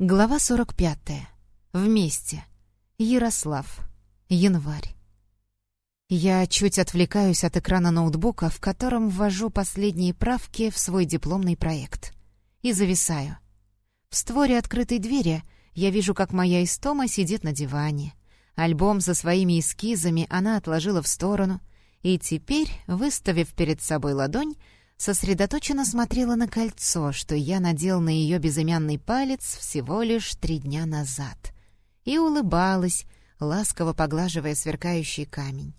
Глава 45. Вместе. Ярослав. Январь. Я чуть отвлекаюсь от экрана ноутбука, в котором ввожу последние правки в свой дипломный проект. И зависаю. В створе открытой двери я вижу, как моя истома сидит на диване. Альбом со своими эскизами она отложила в сторону, и теперь, выставив перед собой ладонь, сосредоточенно смотрела на кольцо, что я надел на ее безымянный палец всего лишь три дня назад, и улыбалась, ласково поглаживая сверкающий камень.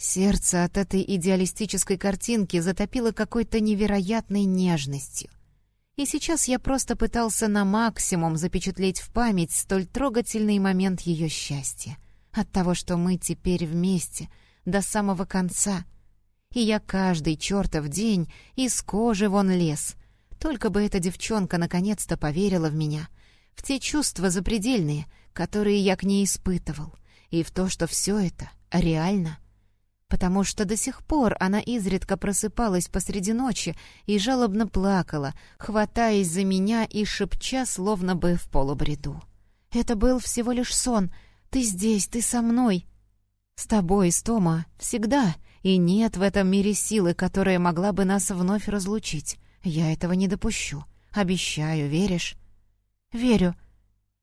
Сердце от этой идеалистической картинки затопило какой-то невероятной нежностью. И сейчас я просто пытался на максимум запечатлеть в память столь трогательный момент ее счастья. От того, что мы теперь вместе, до самого конца — и я каждый чертов день из кожи вон лез. Только бы эта девчонка наконец-то поверила в меня, в те чувства запредельные, которые я к ней испытывал, и в то, что все это реально. Потому что до сих пор она изредка просыпалась посреди ночи и жалобно плакала, хватаясь за меня и шепча, словно бы в полубреду. «Это был всего лишь сон. Ты здесь, ты со мной. С тобой, Стома, всегда, и нет в этом мире силы, которая могла бы нас вновь разлучить. Я этого не допущу. Обещаю, веришь?» «Верю».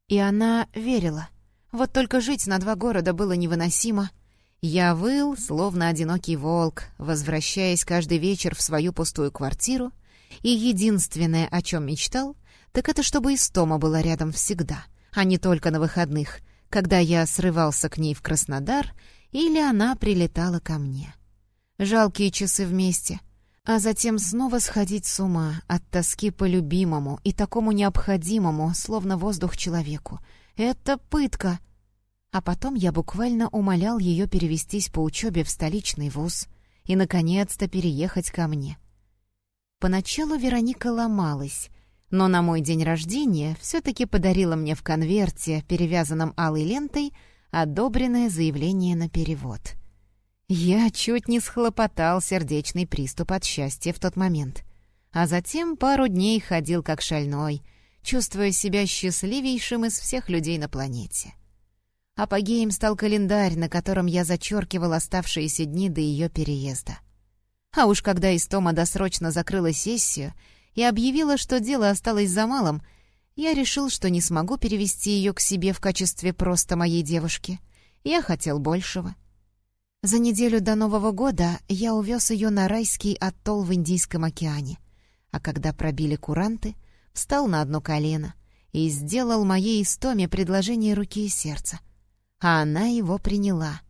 И она верила. Вот только жить на два города было невыносимо. Я выл, словно одинокий волк, возвращаясь каждый вечер в свою пустую квартиру, и единственное, о чем мечтал, так это чтобы Истома была рядом всегда, а не только на выходных, когда я срывался к ней в Краснодар или она прилетала ко мне. Жалкие часы вместе. А затем снова сходить с ума от тоски по любимому и такому необходимому, словно воздух человеку. Это пытка. А потом я буквально умолял ее перевестись по учебе в столичный вуз и, наконец-то, переехать ко мне. Поначалу Вероника ломалась, но на мой день рождения все-таки подарила мне в конверте, перевязанном алой лентой, одобренное заявление на перевод — я чуть не схлопотал сердечный приступ от счастья в тот момент. А затем пару дней ходил как шальной, чувствуя себя счастливейшим из всех людей на планете. Апогеем стал календарь, на котором я зачеркивал оставшиеся дни до ее переезда. А уж когда Истома досрочно закрыла сессию и объявила, что дело осталось за малым, я решил, что не смогу перевести ее к себе в качестве просто моей девушки. Я хотел большего — за неделю до Нового года я увез ее на райский атолл в Индийском океане, а когда пробили куранты, встал на одно колено и сделал моей истоме предложение руки и сердца. А она его приняла.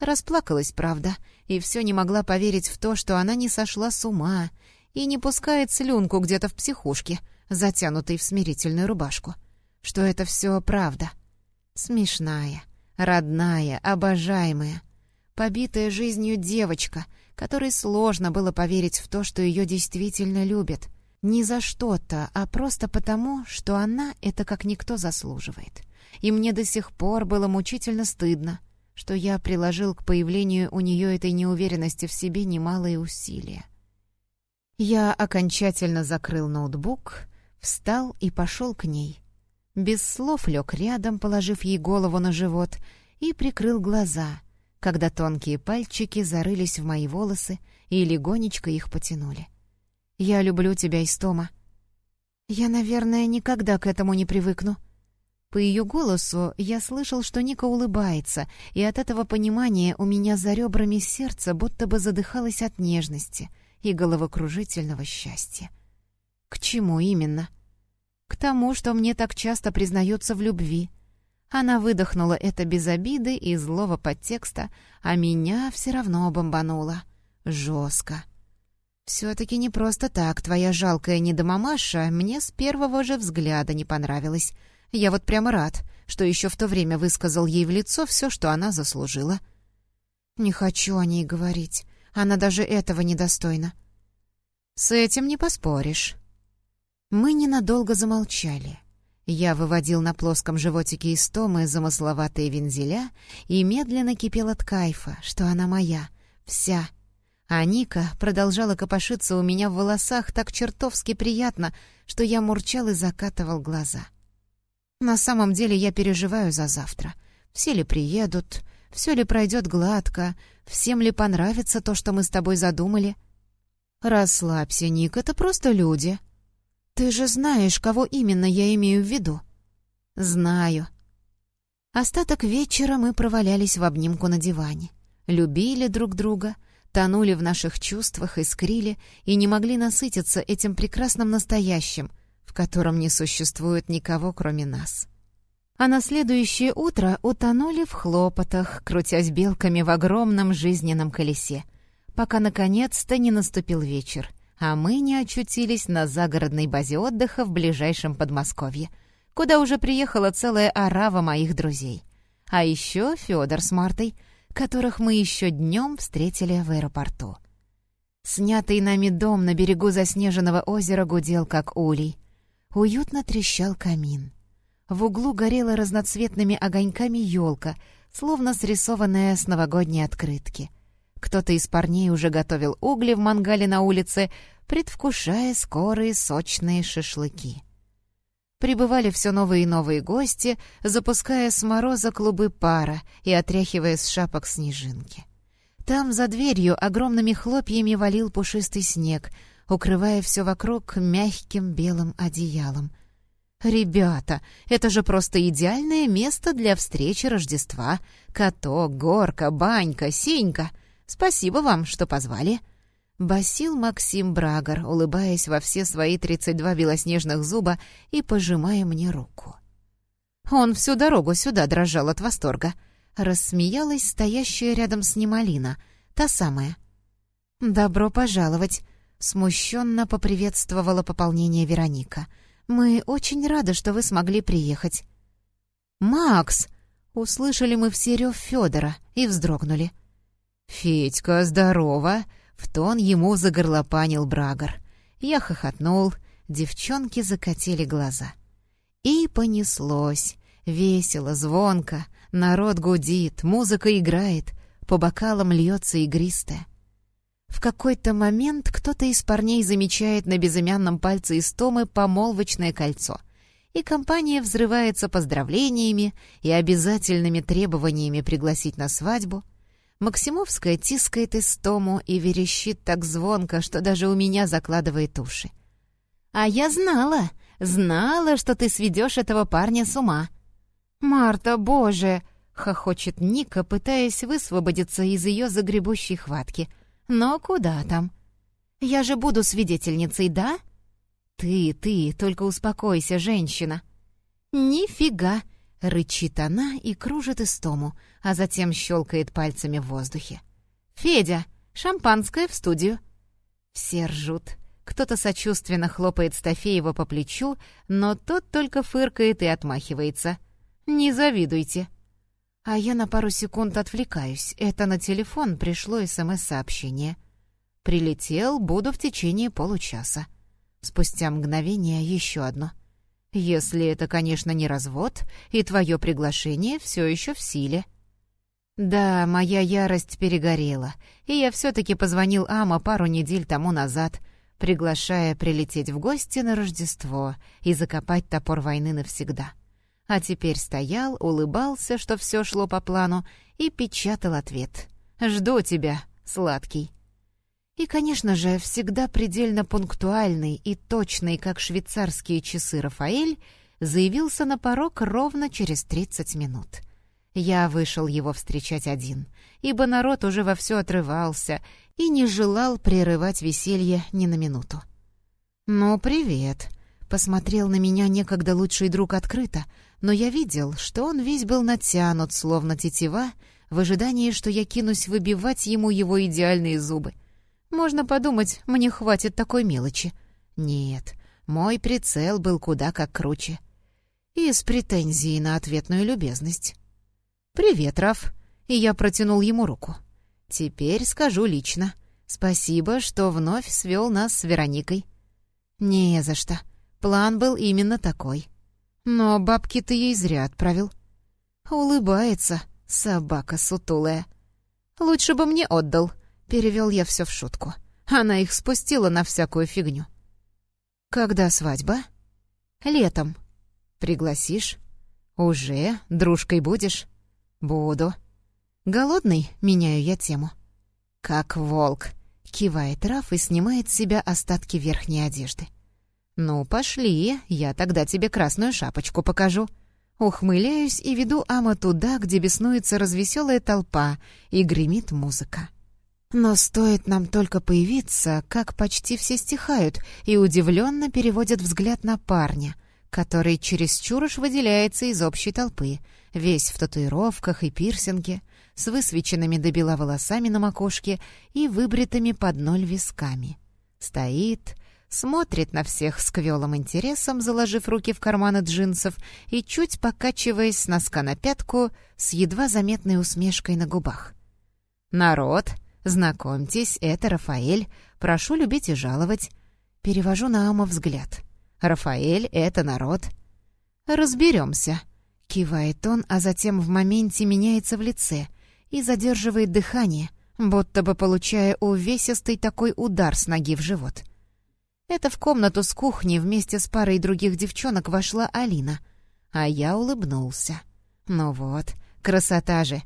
Расплакалась, правда, и все не могла поверить в то, что она не сошла с ума и не пускает слюнку где-то в психушке, затянутой в смирительную рубашку. Что это все правда. Смешная, родная, обожаемая — побитая жизнью девочка, которой сложно было поверить в то, что ее действительно любят. Не за что-то, а просто потому, что она это как никто заслуживает. И мне до сих пор было мучительно стыдно, что я приложил к появлению у нее этой неуверенности в себе немалые усилия. Я окончательно закрыл ноутбук, встал и пошел к ней. Без слов лег рядом, положив ей голову на живот, и прикрыл глаза — когда тонкие пальчики зарылись в мои волосы и легонечко их потянули. «Я люблю тебя, Истома». «Я, наверное, никогда к этому не привыкну». По ее голосу я слышал, что Ника улыбается, и от этого понимания у меня за ребрами сердце будто бы задыхалось от нежности и головокружительного счастья. К чему именно? К тому, что мне так часто признаются в любви — она выдохнула это без обиды и злого подтекста, а меня все равно бомбануло. Жестко. «Все-таки не просто так, твоя жалкая недомамаша мне с первого же взгляда не понравилась. Я вот прямо рад, что еще в то время высказал ей в лицо все, что она заслужила». «Не хочу о ней говорить. Она даже этого недостойна». «С этим не поспоришь». Мы ненадолго замолчали. Я выводил на плоском животике истомы замысловатые вензеля и медленно кипел от кайфа, что она моя, вся. А Ника продолжала копошиться у меня в волосах так чертовски приятно, что я мурчал и закатывал глаза. На самом деле я переживаю за завтра. Все ли приедут, все ли пройдет гладко, всем ли понравится то, что мы с тобой задумали. Расслабься, Ник, это просто люди. Ты же знаешь, кого именно я имею в виду. Знаю. Остаток вечера мы провалялись в обнимку на диване. Любили друг друга, тонули в наших чувствах, искрили и не могли насытиться этим прекрасным настоящим, в котором не существует никого, кроме нас. А на следующее утро утонули в хлопотах, крутясь белками в огромном жизненном колесе, пока наконец-то не наступил вечер, а мы не очутились на загородной базе отдыха в ближайшем Подмосковье, куда уже приехала целая орава моих друзей. А еще Федор с Мартой, которых мы еще днем встретили в аэропорту. Снятый нами дом на берегу заснеженного озера гудел, как улей. Уютно трещал камин. В углу горела разноцветными огоньками елка, словно срисованная с новогодней открытки. Кто-то из парней уже готовил угли в мангале на улице, предвкушая скорые сочные шашлыки. Прибывали все новые и новые гости, запуская с мороза клубы пара и отряхивая с шапок снежинки. Там, за дверью, огромными хлопьями валил пушистый снег — укрывая все вокруг мягким белым одеялом. «Ребята, это же просто идеальное место для встречи Рождества. Каток, горка, банька, синька. Спасибо вам, что позвали». Басил Максим Брагер, улыбаясь во все свои тридцать два белоснежных зуба и пожимая мне руку. Он всю дорогу сюда дрожал от восторга. Рассмеялась стоящая рядом с ним Алина, та самая. «Добро пожаловать!» Смущенно поприветствовала пополнение Вероника. «Мы очень рады, что вы смогли приехать». «Макс!» — услышали мы все рев Федора и вздрогнули. «Федька, здорово!» — в тон ему загорлопанил Брагер. Я хохотнул, девчонки закатили глаза. И понеслось. Весело, звонко, народ гудит, музыка играет, по бокалам льется игристая. В какой-то момент кто-то из парней замечает на безымянном пальце Истомы помолвочное кольцо, и компания взрывается поздравлениями и обязательными требованиями пригласить на свадьбу. Максимовская тискает Истому и верещит так звонко, что даже у меня закладывает уши. «А я знала, знала, что ты сведешь этого парня с ума!» «Марта, боже!» — хохочет Ника, пытаясь высвободиться из ее загребущей хватки — но куда там? Я же буду свидетельницей, да? Ты, ты, только успокойся, женщина. Нифига! Рычит она и кружит истому, а затем щелкает пальцами в воздухе. «Федя, шампанское в студию!» Все ржут. Кто-то сочувственно хлопает Стафеева по плечу, но тот только фыркает и отмахивается. «Не завидуйте!» А я на пару секунд отвлекаюсь. Это на телефон пришло СМС-сообщение. «Прилетел, буду в течение получаса». Спустя мгновение еще одно. «Если это, конечно, не развод, и твое приглашение все еще в силе». Да, моя ярость перегорела, и я все-таки позвонил Ама пару недель тому назад, приглашая прилететь в гости на Рождество и закопать топор войны навсегда а теперь стоял, улыбался, что все шло по плану, и печатал ответ. «Жду тебя, сладкий». И, конечно же, всегда предельно пунктуальный и точный, как швейцарские часы Рафаэль, заявился на порог ровно через 30 минут. Я вышел его встречать один, ибо народ уже вовсю отрывался и не желал прерывать веселье ни на минуту. «Ну, привет», — посмотрел на меня некогда лучший друг открыто, но я видел, что он весь был натянут, словно тетива, в ожидании, что я кинусь выбивать ему его идеальные зубы. Можно подумать, мне хватит такой мелочи. Нет, мой прицел был куда как круче. И с претензией на ответную любезность. «Привет, Раф!» И я протянул ему руку. «Теперь скажу лично. Спасибо, что вновь свел нас с Вероникой». «Не за что. План был именно такой. Но бабки ты ей зря отправил. Улыбается, собака сутулая. Лучше бы мне отдал, перевел я все в шутку. Она их спустила на всякую фигню. Когда свадьба? Летом. Пригласишь? «Уже? Дружкой будешь?» «Буду». «Голодный?» — меняю я тему. «Как волк», — кивает Раф и снимает с себя остатки верхней одежды. «Ну, пошли, я тогда тебе красную шапочку покажу». Ухмыляюсь и веду Ама туда, где беснуется развеселая толпа и гремит музыка. Но стоит нам только появиться, как почти все стихают и удивленно переводят взгляд на парня, который чересчур уж выделяется из общей толпы, весь в татуировках и пирсинге, с высвеченными до бела волосами на макушке и выбритыми под ноль висками. Стоит, смотрит на всех с квелым интересом, заложив руки в карманы джинсов и чуть покачиваясь с носка на пятку с едва заметной усмешкой на губах. «Народ, знакомьтесь, это Рафаэль, прошу любить и жаловать». Перевожу на Ама взгляд. Рафаэль — это народ. «Разберемся», — кивает он, а затем в моменте меняется в лице и задерживает дыхание, будто бы получая увесистый такой удар с ноги в живот. Это в комнату с кухни вместе с парой других девчонок вошла Алина, а я улыбнулся. «Ну вот, красота же!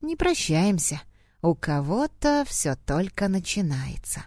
Не прощаемся, у кого-то все только начинается».